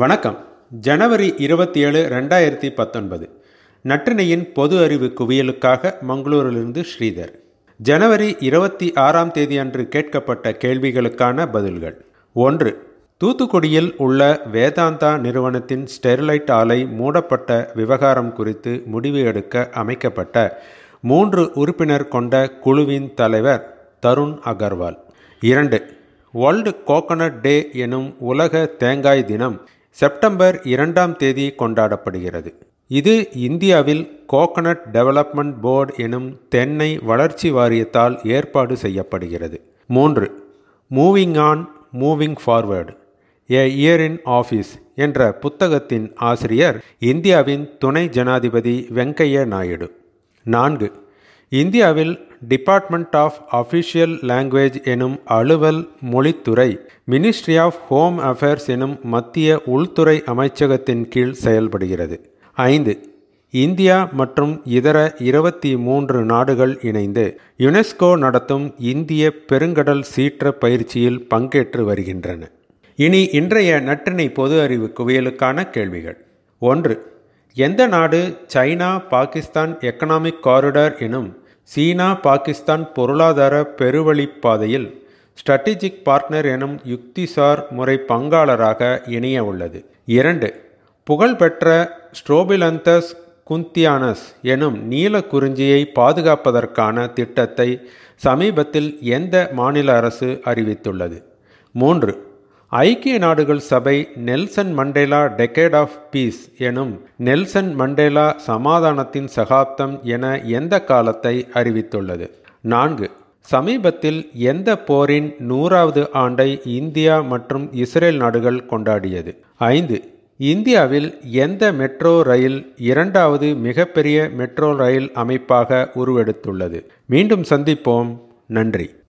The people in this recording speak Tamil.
வணக்கம். ஜனவரி இருபத்தி ஏழு ரெண்டாயிரத்தி பத்தொன்பது. நற்றினையின் பொது அறிவு குவியலுக்காக மங்களூரிலிருந்து ஸ்ரீதர். ஜனவரி இருபத்தி ஆறாம் தேதி அன்று கேட்கப்பட்ட கேள்விகளுக்கான பதில்கள். ஒன்று தூத்துக்குடியில் உள்ள வேதாந்தா நிறுவனத்தின் ஸ்டெர்லைட் ஆலை மூடப்பட்ட விவகாரம் குறித்து முடிவு எடுக்க அமைக்கப்பட்ட மூன்று உறுப்பினர் கொண்ட குழுவின் தலைவர் தருண் அகர்வால். இரண்டு வேர்ல்டு கோகனட் டே எனும் உலக தேங்காய் தினம் செப்டம்பர் இரண்டாம் தேதி கொண்டாடப்படுகிறது. இது இந்தியாவில் கோகனட் டெவலப்மெண்ட் போர்டு எனும் தென்னை வளர்ச்சி வாரியத்தால் ஏற்பாடு செய்யப்படுகிறது. மூன்று moving on moving forward a year in office என்ற புத்தகத்தின் ஆசிரியர் இந்தியாவின் துணை ஜனாதிபதி வெங்கைய நாயுடு. நான்கு இந்தியாவில் டிபார்ட்மெண்ட் ஆஃப் அஃபிஷியல் லாங்குவேஜ் எனும் அலுவல் மொழித்துறை மினிஸ்ட்ரி ஆஃப் ஹோம் அஃபேர்ஸ் எனும் மத்திய உள்துறை அமைச்சகத்தின் கீழ் செயல்படுகிறது. ஐந்து இந்தியா மற்றும் இதர இருபத்தி மூன்று நாடுகள் இணைந்து யுனெஸ்கோ நடத்தும் இந்திய பெருங்கடல் சீற்ற பயிற்சியில் பங்கேற்று வருகின்றன. இனி இன்றைய நற்றினை பொது அறிவு குவியலுக்கான கேள்விகள். ஒன்று எந்த நாடு சைனா பாகிஸ்தான் எக்கனாமிக் காரிடார் எனும் சீனா பாகிஸ்தான் பொருளாதார பெருவழிப்பாதையில் ஸ்ட்ராட்டஜிக் பார்ட்னர் எனும் யுக்திசார் முறை பங்காளராக இணைய உள்ளது. இரண்டு புகழ்பெற்ற ஸ்ட்ரோபிலந்தஸ் குந்தியானஸ் எனும் நீல குறிஞ்சியை பாதுகாப்பதற்கான திட்டத்தை சமீபத்தில் எந்த மாநில அரசு அறிவித்துள்ளது? மூன்று ஐக்கிய நாடுகள் சபை Nelson Mandela decade of peace எனும் நெல்சன் மண்டேலா சமாதானத்தின் சகாப்தம் என எந்த காலத்தை அறிவித்துள்ளது? நான்கு. சமீபத்தில் எந்த போரின் நூறாவது ஆண்டை இந்தியா மற்றும் இஸ்ரேல் நாடுகள் கொண்டாடியது? ஐந்து. இந்தியாவில் எந்த மெட்ரோ ரயில் இரண்டாவது மிகப்பெரிய மெட்ரோ ரயில் அமைப்பாக உருவெடுத்துள்ளது? மீண்டும் சந்திப்போம். நன்றி.